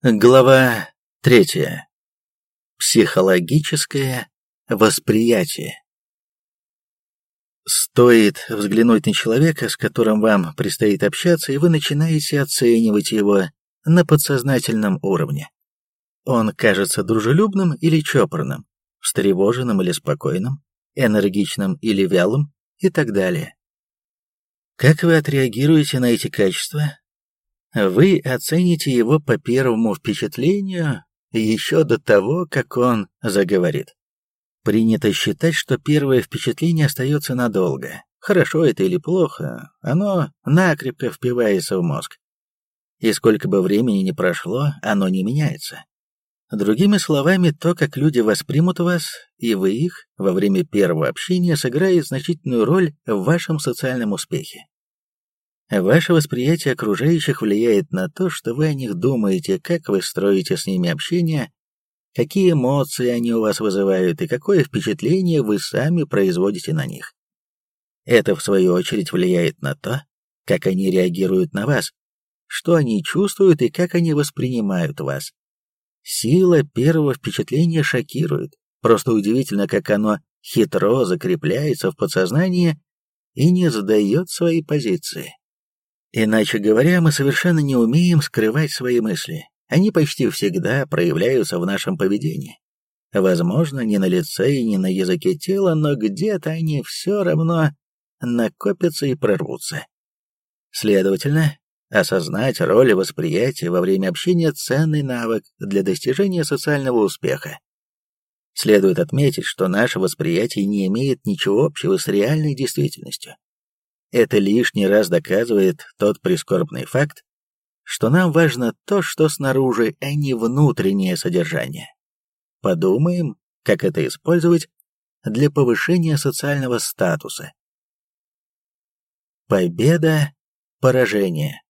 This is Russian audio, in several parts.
Глава третья. Психологическое восприятие. Стоит взглянуть на человека, с которым вам предстоит общаться, и вы начинаете оценивать его на подсознательном уровне. Он кажется дружелюбным или чопорным, встревоженным или спокойным, энергичным или вялым и так далее. Как вы отреагируете на эти качества, вы оцените его по первому впечатлению еще до того, как он заговорит. Принято считать, что первое впечатление остается надолго. Хорошо это или плохо, оно накрепко впивается в мозг. И сколько бы времени ни прошло, оно не меняется. Другими словами, то, как люди воспримут вас, и вы их, во время первого общения сыграет значительную роль в вашем социальном успехе. Ваше восприятие окружающих влияет на то, что вы о них думаете, как вы строите с ними общение, какие эмоции они у вас вызывают и какое впечатление вы сами производите на них. Это, в свою очередь, влияет на то, как они реагируют на вас, что они чувствуют и как они воспринимают вас. Сила первого впечатления шокирует. Просто удивительно, как оно хитро закрепляется в подсознании и не сдает свои позиции. Иначе говоря, мы совершенно не умеем скрывать свои мысли. Они почти всегда проявляются в нашем поведении. Возможно, не на лице и не на языке тела, но где-то они все равно накопятся и прорвутся. Следовательно, осознать роль восприятия во время общения – ценный навык для достижения социального успеха. Следует отметить, что наше восприятие не имеет ничего общего с реальной действительностью. Это лишний раз доказывает тот прискорбный факт, что нам важно то, что снаружи, а не внутреннее содержание. Подумаем, как это использовать для повышения социального статуса. Победа, поражение.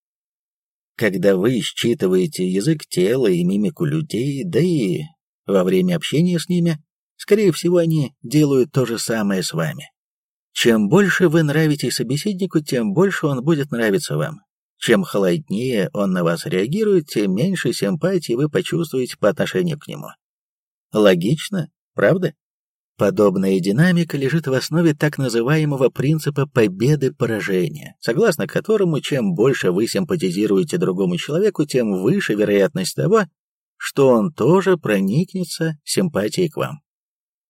Когда вы считываете язык тела и мимику людей, да и во время общения с ними, скорее всего, они делают то же самое с вами. Чем больше вы нравитесь собеседнику, тем больше он будет нравиться вам. Чем холоднее он на вас реагирует, тем меньше симпатии вы почувствуете по отношению к нему. Логично, правда? Подобная динамика лежит в основе так называемого принципа победы-поражения, согласно которому чем больше вы симпатизируете другому человеку, тем выше вероятность того, что он тоже проникнется симпатией к вам.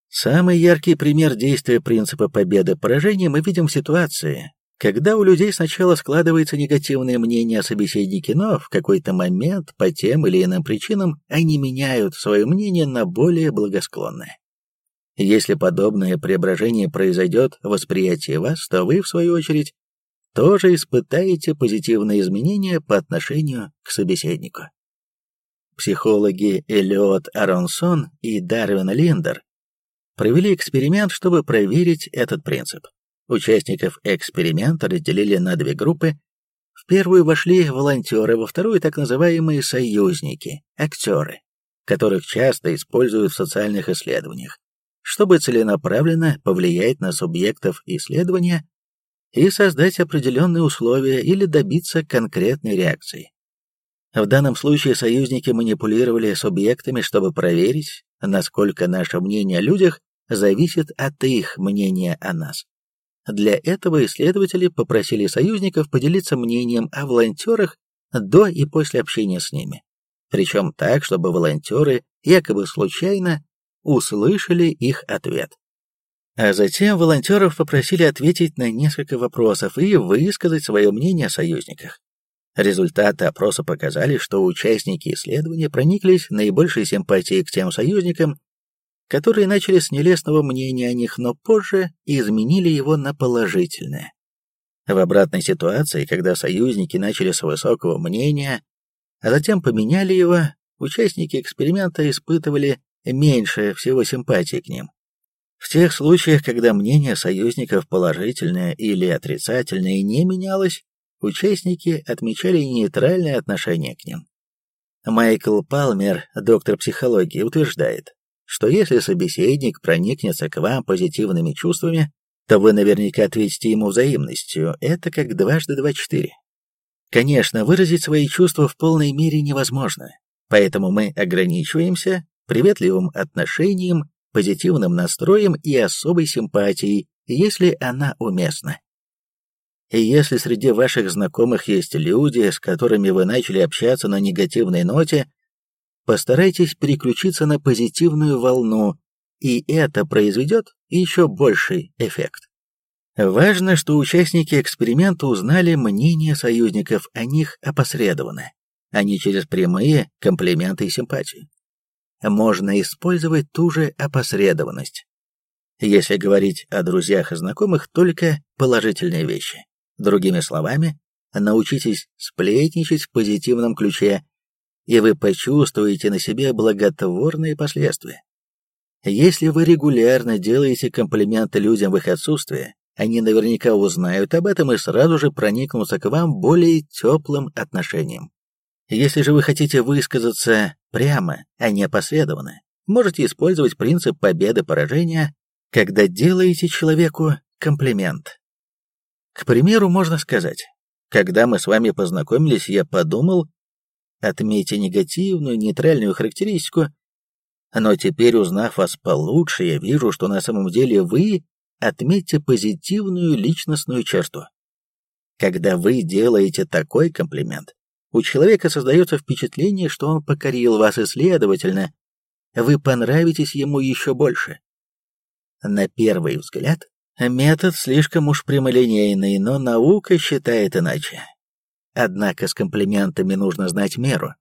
Самый яркий пример действия принципа победы-поражения мы видим в ситуации, когда у людей сначала складывается негативное мнение о собеседнике, но в какой-то момент по тем или иным причинам они меняют свое мнение на более благосклонное. Если подобное преображение произойдет в восприятии вас, то вы, в свою очередь, тоже испытаете позитивные изменения по отношению к собеседнику. Психологи Эллиот Аронсон и Дарвин Линдер провели эксперимент, чтобы проверить этот принцип. Участников эксперимента разделили на две группы. В первую вошли волонтеры, во вторую так называемые союзники, актеры, которых часто используют в социальных исследованиях, чтобы целенаправленно повлиять на субъектов исследования и создать определенные условия или добиться конкретной реакции. В данном случае союзники манипулировали субъектами, чтобы проверить, насколько наше мнение о людях зависит от их мнения о нас. Для этого исследователи попросили союзников поделиться мнением о волонтерах до и после общения с ними. Причем так, чтобы волонтеры якобы случайно услышали их ответ. А затем волонтеров попросили ответить на несколько вопросов и высказать свое мнение о союзниках. Результаты опроса показали, что участники исследования прониклись наибольшей симпатией к тем союзникам, которые начали с нелестного мнения о них, но позже изменили его на положительное. В обратной ситуации, когда союзники начали с высокого мнения, а затем поменяли его, участники эксперимента испытывали меньше всего симпатии к ним. В тех случаях, когда мнение союзников положительное или отрицательное не менялось, участники отмечали нейтральное отношение к ним. Майкл Палмер, доктор психологии, утверждает, что если собеседник проникнется к вам позитивными чувствами, то вы наверняка ответите ему взаимностью. Это как дважды два четыре. Конечно, выразить свои чувства в полной мере невозможно. Поэтому мы ограничиваемся приветливым отношением, позитивным настроем и особой симпатией, если она уместна. И если среди ваших знакомых есть люди, с которыми вы начали общаться на негативной ноте, постарайтесь переключиться на позитивную волну, и это произведет еще больший эффект. Важно, что участники эксперимента узнали мнение союзников о них опосредованно, а не через прямые комплименты и симпатию. Можно использовать ту же опосредованность. Если говорить о друзьях и знакомых, только положительные вещи. Другими словами, научитесь сплетничать в позитивном ключе, и вы почувствуете на себе благотворные последствия. Если вы регулярно делаете комплименты людям в их отсутствие, они наверняка узнают об этом и сразу же проникнутся к вам более теплым отношением. Если же вы хотите высказаться прямо, а не опосредованно, можете использовать принцип победы-поражения, когда делаете человеку комплимент. К примеру, можно сказать, когда мы с вами познакомились, я подумал, отметьте негативную, нейтральную характеристику, но теперь, узнав вас получше, я вижу, что на самом деле вы отметьте позитивную личностную черту. Когда вы делаете такой комплимент, у человека создается впечатление, что он покорил вас, и, следовательно, вы понравитесь ему еще больше. На первый взгляд, Метод слишком уж прямолинейный, но наука считает иначе. Однако с комплиментами нужно знать меру.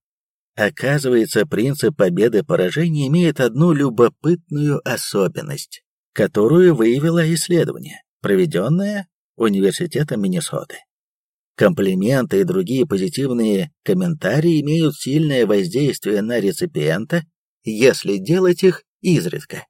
Оказывается, принцип победы-поражения имеет одну любопытную особенность, которую выявило исследование, проведенное Университетом Миннесоты. Комплименты и другие позитивные комментарии имеют сильное воздействие на реципиента, если делать их изредка.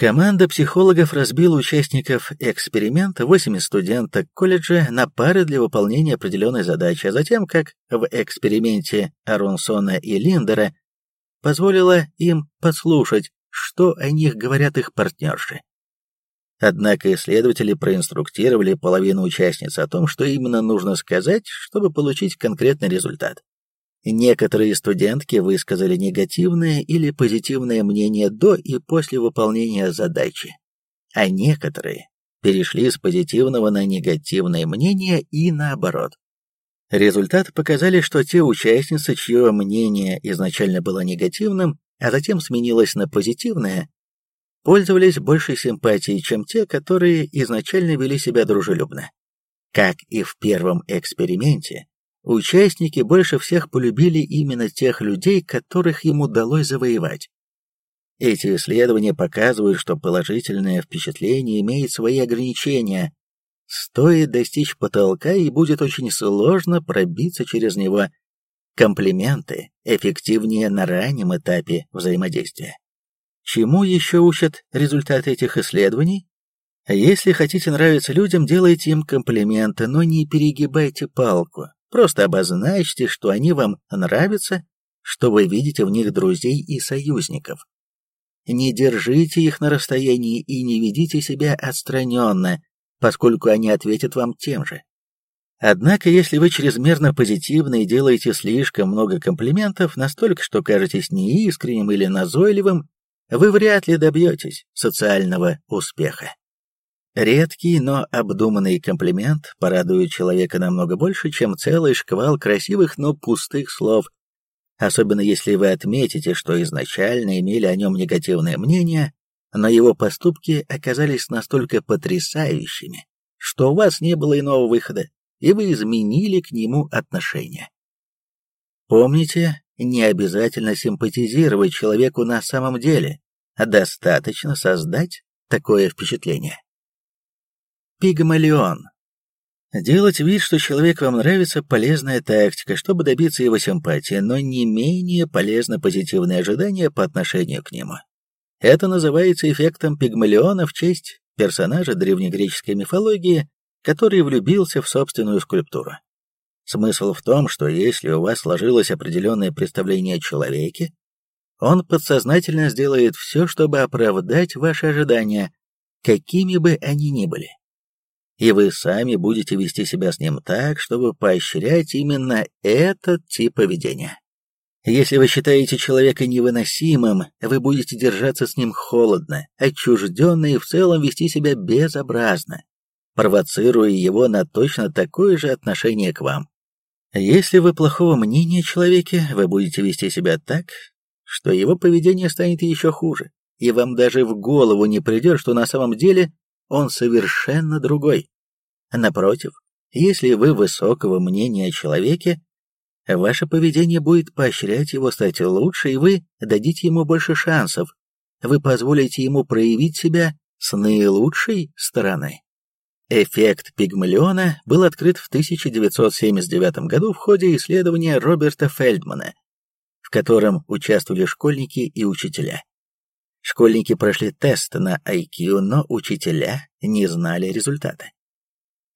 Команда психологов разбила участников эксперимента, 8 студенток колледжа, на пары для выполнения определенной задачи, а затем, как в эксперименте Аронсона и Линдера, позволила им подслушать, что о них говорят их партнерши. Однако исследователи проинструктировали половину участниц о том, что именно нужно сказать, чтобы получить конкретный результат. Некоторые студентки высказали негативное или позитивное мнение до и после выполнения задачи, а некоторые перешли с позитивного на негативное мнение и наоборот. Результаты показали, что те участницы, чье мнение изначально было негативным, а затем сменилось на позитивное, пользовались большей симпатией, чем те, которые изначально вели себя дружелюбно. Как и в первом эксперименте, Участники больше всех полюбили именно тех людей, которых им удалось завоевать. Эти исследования показывают, что положительное впечатление имеет свои ограничения. Стоит достичь потолка, и будет очень сложно пробиться через него. Комплименты эффективнее на раннем этапе взаимодействия. Чему еще учат результаты этих исследований? Если хотите нравиться людям, делайте им комплименты, но не перегибайте палку. Просто обозначьте, что они вам нравятся, что вы видите в них друзей и союзников. Не держите их на расстоянии и не ведите себя отстраненно, поскольку они ответят вам тем же. Однако, если вы чрезмерно позитивны и делаете слишком много комплиментов, настолько, что кажетесь неискренним или назойливым, вы вряд ли добьетесь социального успеха. Редкий, но обдуманный комплимент порадует человека намного больше, чем целый шквал красивых, но пустых слов, особенно если вы отметите, что изначально имели о нем негативное мнение, но его поступки оказались настолько потрясающими, что у вас не было иного выхода, и вы изменили к нему отношение. Помните, не обязательно симпатизировать человеку на самом деле, а достаточно создать такое впечатление. Пигмалион. Делать вид, что человек вам нравится, полезная тактика, чтобы добиться его симпатии, но не менее полезно позитивное ожидание по отношению к нему. Это называется эффектом Пигмалиона в честь персонажа древнегреческой мифологии, который влюбился в собственную скульптуру. Смысл в том, что если у вас сложилось определенное представление о человеке, он подсознательно сделает все, чтобы оправдать ваши ожидания, какими бы они ни были и вы сами будете вести себя с ним так, чтобы поощрять именно этот тип поведения. Если вы считаете человека невыносимым, вы будете держаться с ним холодно, отчужденно и в целом вести себя безобразно, провоцируя его на точно такое же отношение к вам. Если вы плохого мнения о человеке, вы будете вести себя так, что его поведение станет еще хуже, и вам даже в голову не придет, что на самом деле он совершенно другой. Напротив, если вы высокого мнения о человеке, Ваше поведение будет поощрять его стать лучше, и вы дадите ему больше шансов. Вы позволите ему проявить себя с наилучшей стороны. Эффект Пигмалиона был открыт в 1979 году в ходе исследования Роберта Фельдмана, в котором участвовали школьники и учителя. Школьники прошли тест на IQ, но учителя не знали результата.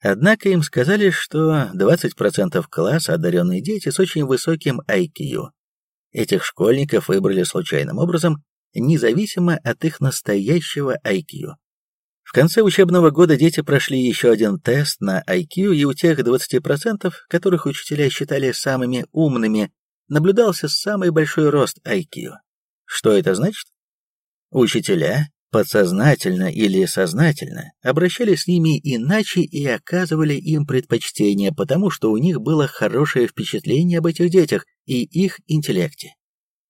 Однако им сказали, что 20% класса одаренные дети с очень высоким IQ. Этих школьников выбрали случайным образом, независимо от их настоящего IQ. В конце учебного года дети прошли еще один тест на IQ, и у тех 20%, которых учителя считали самыми умными, наблюдался самый большой рост IQ. Что это значит? Учителя подсознательно или сознательно обращались с ними иначе и оказывали им предпочтение, потому что у них было хорошее впечатление об этих детях и их интеллекте.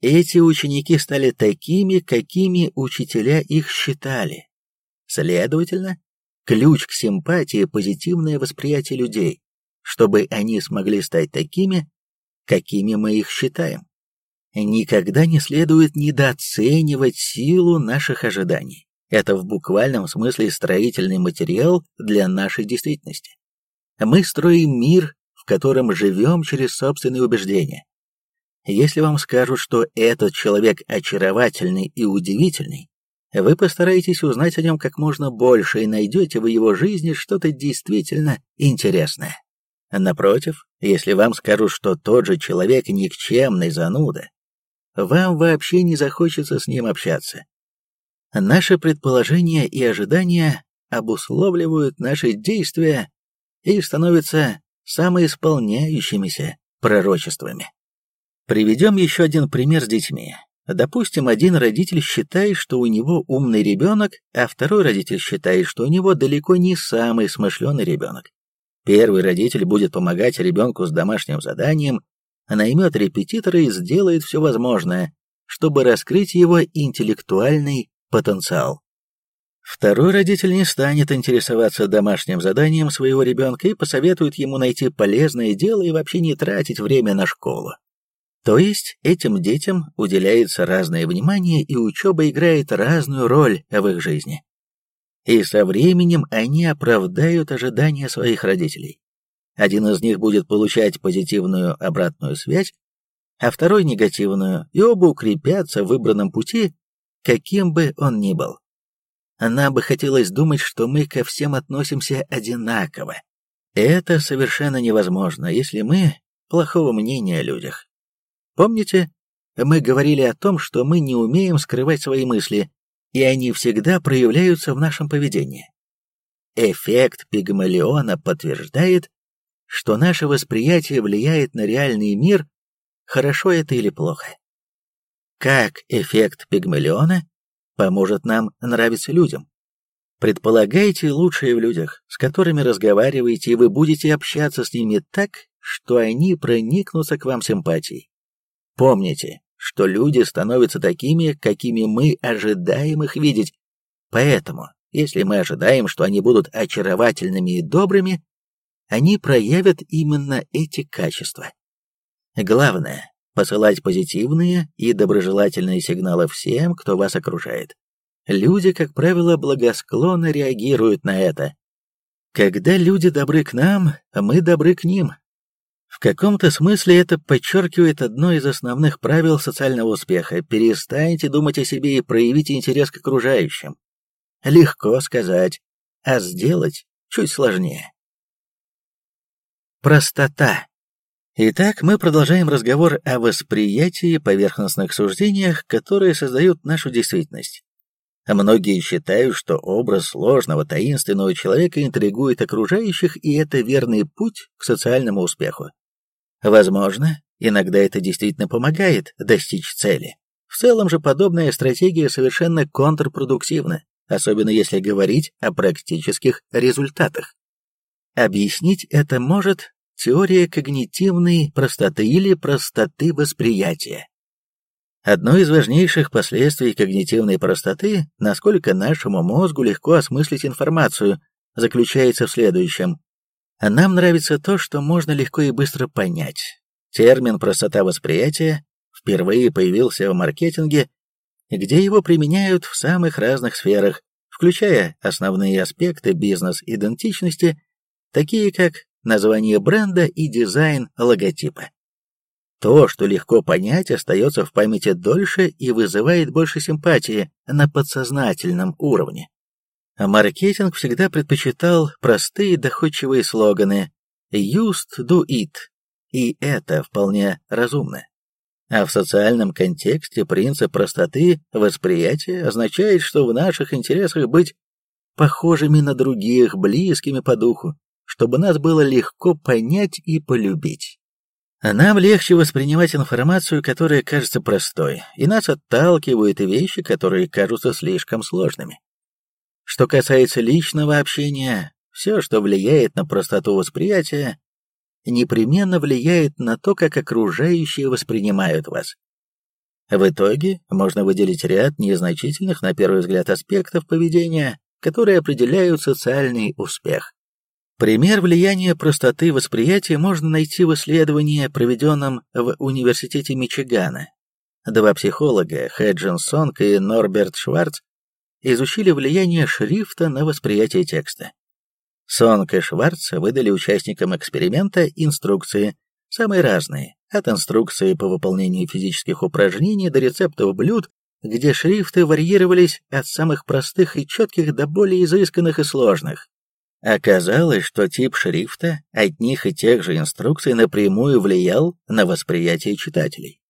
Эти ученики стали такими, какими учителя их считали. Следовательно, ключ к симпатии – позитивное восприятие людей, чтобы они смогли стать такими, какими мы их считаем никогда не следует недооценивать силу наших ожиданий. Это в буквальном смысле строительный материал для нашей действительности. Мы строим мир, в котором живем через собственные убеждения. Если вам скажут, что этот человек очаровательный и удивительный, вы постараетесь узнать о нем как можно больше и найдете в его жизни что-то действительно интересное. Напротив, если вам скажут, что тот же человек никчемный зануда, вам вообще не захочется с ним общаться. Наши предположения и ожидания обусловливают наши действия и становятся самоисполняющимися пророчествами. Приведем еще один пример с детьми. Допустим, один родитель считает, что у него умный ребенок, а второй родитель считает, что у него далеко не самый смышленый ребенок. Первый родитель будет помогать ребенку с домашним заданием, наймет репетитора и сделает все возможное, чтобы раскрыть его интеллектуальный потенциал. Второй родитель не станет интересоваться домашним заданием своего ребенка и посоветует ему найти полезное дело и вообще не тратить время на школу. То есть этим детям уделяется разное внимание, и учеба играет разную роль в их жизни. И со временем они оправдают ожидания своих родителей. Один из них будет получать позитивную обратную связь, а второй негативную, и оба укрепятся в выбранном пути, каким бы он ни был. Нам бы хотелось думать, что мы ко всем относимся одинаково. Это совершенно невозможно, если мы плохого мнения о людях. Помните, мы говорили о том, что мы не умеем скрывать свои мысли, и они всегда проявляются в нашем поведении. Эффект Пигмалиона подтверждает, что наше восприятие влияет на реальный мир, хорошо это или плохо. Как эффект Пигмалиона поможет нам нравиться людям? Предполагайте лучшее в людях, с которыми разговариваете, и вы будете общаться с ними так, что они проникнутся к вам симпатией. Помните, что люди становятся такими, какими мы ожидаем их видеть. Поэтому, если мы ожидаем, что они будут очаровательными и добрыми, они проявят именно эти качества. Главное – посылать позитивные и доброжелательные сигналы всем, кто вас окружает. Люди, как правило, благосклонно реагируют на это. Когда люди добры к нам, мы добры к ним. В каком-то смысле это подчеркивает одно из основных правил социального успеха – перестаньте думать о себе и проявите интерес к окружающим. Легко сказать, а сделать чуть сложнее. Простота. Итак, мы продолжаем разговор о восприятии поверхностных суждениях, которые создают нашу действительность. Многие считают, что образ сложного, таинственного человека интригует окружающих, и это верный путь к социальному успеху. Возможно, иногда это действительно помогает достичь цели. В целом же подобная стратегия совершенно контрпродуктивна, особенно если говорить о практических результатах. Объяснить это может теория когнитивной простоты или простоты восприятия. Одно из важнейших последствий когнитивной простоты, насколько нашему мозгу легко осмыслить информацию, заключается в следующем. Нам нравится то, что можно легко и быстро понять. Термин «простота восприятия» впервые появился в маркетинге, где его применяют в самых разных сферах, включая основные аспекты бизнес-идентичности, такие как название бренда и дизайн логотипа. То, что легко понять, остается в памяти дольше и вызывает больше симпатии на подсознательном уровне. Маркетинг всегда предпочитал простые доходчивые слоганы «Used do it», и это вполне разумно. А в социальном контексте принцип простоты восприятия означает, что в наших интересах быть похожими на других, близкими по духу, чтобы нас было легко понять и полюбить. Нам легче воспринимать информацию, которая кажется простой, и нас отталкивают вещи, которые кажутся слишком сложными. Что касается личного общения, все, что влияет на простоту восприятия, непременно влияет на то, как окружающие воспринимают вас. В итоге можно выделить ряд незначительных, на первый взгляд, аспектов поведения, которые определяют социальный успех. Пример влияния простоты восприятия можно найти в исследовании, проведенном в Университете Мичигана. Два психолога, Хэджин Сонг и Норберт Шварц, изучили влияние шрифта на восприятие текста. Сонг и Шварц выдали участникам эксперимента инструкции, самые разные, от инструкции по выполнению физических упражнений до рецептов блюд, где шрифты варьировались от самых простых и четких до более изысканных и сложных. Оказалось, что тип шрифта одних и тех же инструкций напрямую влиял на восприятие читателей.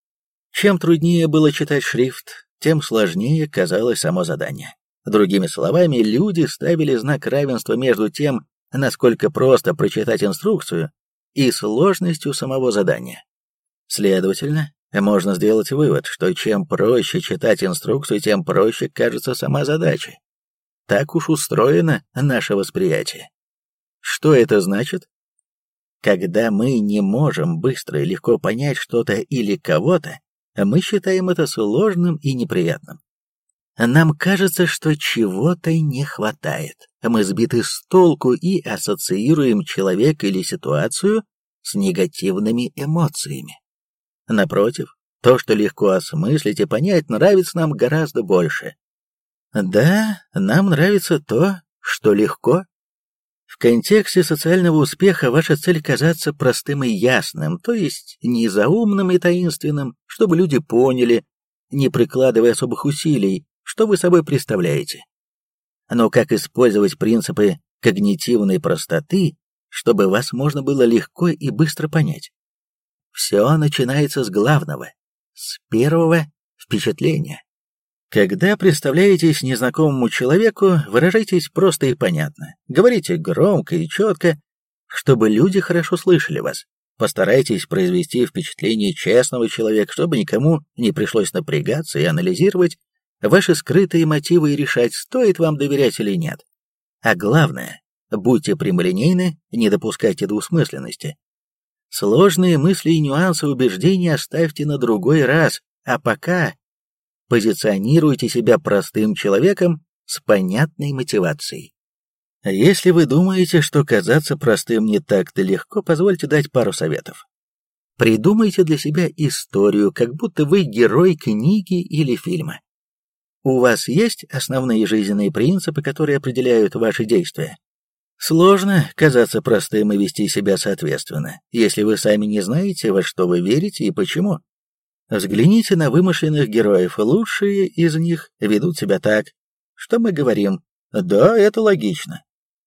Чем труднее было читать шрифт, тем сложнее казалось само задание. Другими словами, люди ставили знак равенства между тем, насколько просто прочитать инструкцию, и сложностью самого задания. Следовательно, можно сделать вывод, что чем проще читать инструкцию, тем проще кажется сама задача. Так уж устроено наше восприятие. Что это значит? Когда мы не можем быстро и легко понять что-то или кого-то, мы считаем это сложным и неприятным. Нам кажется, что чего-то не хватает. Мы сбиты с толку и ассоциируем человека или ситуацию с негативными эмоциями. Напротив, то, что легко осмыслить и понять, нравится нам гораздо больше. Да, нам нравится то, что легко. В контексте социального успеха ваша цель казаться простым и ясным, то есть не заумным и таинственным, чтобы люди поняли, не прикладывая особых усилий, что вы собой представляете. Но как использовать принципы когнитивной простоты, чтобы вас можно было легко и быстро понять? Все начинается с главного, с первого впечатления. Когда представляетесь незнакомому человеку, выражайтесь просто и понятно. Говорите громко и четко, чтобы люди хорошо слышали вас. Постарайтесь произвести впечатление честного человека, чтобы никому не пришлось напрягаться и анализировать ваши скрытые мотивы и решать, стоит вам доверять или нет. А главное, будьте прямолинейны, не допускайте двусмысленности. Сложные мысли и нюансы убеждений оставьте на другой раз, а пока позиционируйте себя простым человеком с понятной мотивацией. Если вы думаете, что казаться простым не так-то легко, позвольте дать пару советов. Придумайте для себя историю, как будто вы герой книги или фильма. У вас есть основные жизненные принципы, которые определяют ваши действия? Сложно казаться простым и вести себя соответственно, если вы сами не знаете, во что вы верите и почему. Взгляните на вымышленных героев, лучшие из них ведут себя так, что мы говорим «да, это логично»,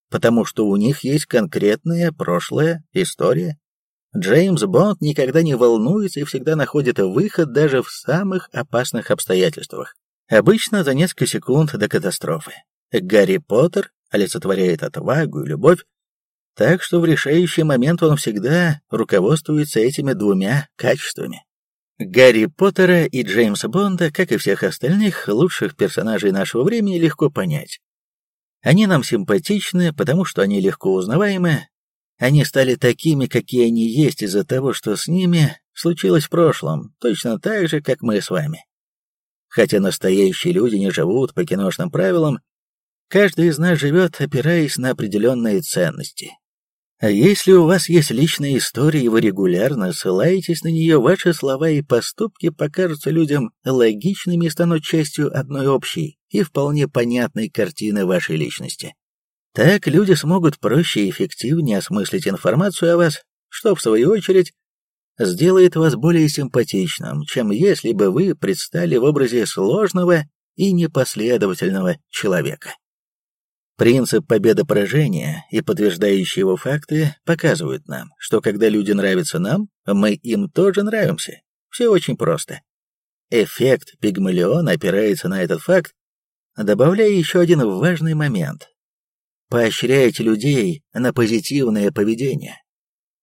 потому что у них есть конкретная прошлая история. Джеймс Бонд никогда не волнуется и всегда находит выход даже в самых опасных обстоятельствах. Обычно за несколько секунд до катастрофы. Гарри Поттер олицетворяет отвагу и любовь. Так что в решающий момент он всегда руководствуется этими двумя качествами. Гарри Поттера и Джеймса Бонда, как и всех остальных лучших персонажей нашего времени, легко понять. Они нам симпатичны, потому что они легко узнаваемы. Они стали такими, какие они есть из-за того, что с ними случилось в прошлом, точно так же, как мы с вами. Хотя настоящие люди не живут по киношным правилам, каждый из нас живет, опираясь на определенные ценности. А если у вас есть личная история, и вы регулярно ссылаетесь на нее, ваши слова и поступки покажутся людям логичными и станут частью одной общей и вполне понятной картины вашей личности. Так люди смогут проще и эффективнее осмыслить информацию о вас, что, в свою очередь, сделает вас более симпатичным, чем если бы вы предстали в образе сложного и непоследовательного человека. Принцип победы-поражения и подтверждающие его факты показывают нам, что когда люди нравятся нам, мы им тоже нравимся. Все очень просто. Эффект Пигмалиона опирается на этот факт, добавляя еще один важный момент. Поощряйте людей на позитивное поведение.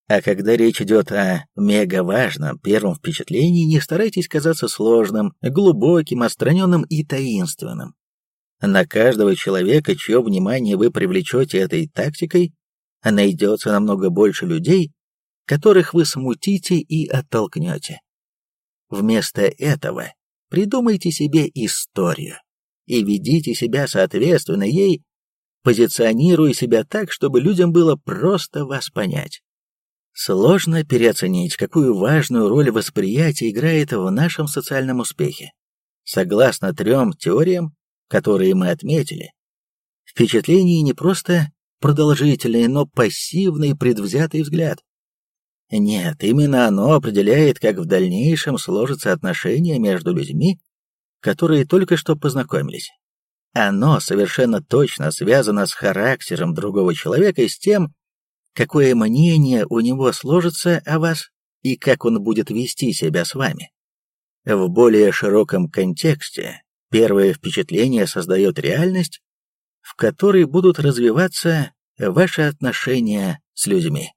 А когда речь идет о мегаважном первом впечатлении, не старайтесь казаться сложным, глубоким, отстраненным и таинственным. На каждого человека, чье внимание вы привлечете этой тактикой, найдется намного больше людей, которых вы смутите и оттолкнете. Вместо этого придумайте себе историю и ведите себя соответственно ей, позиционируя себя так, чтобы людям было просто вас понять. Сложно переоценить, какую важную роль восприятие играет в нашем социальном успехе. Согласно трем теориям, которые мы отметили, впечатление не просто продолжительный, но пассивный предвзятый взгляд. Нет, именно оно определяет, как в дальнейшем сложатся отношения между людьми, которые только что познакомились. Оно совершенно точно связано с характером другого человека и с тем, какое мнение у него сложится о вас и как он будет вести себя с вами. В более широком контексте Первое впечатление создает реальность, в которой будут развиваться ваши отношения с людьми.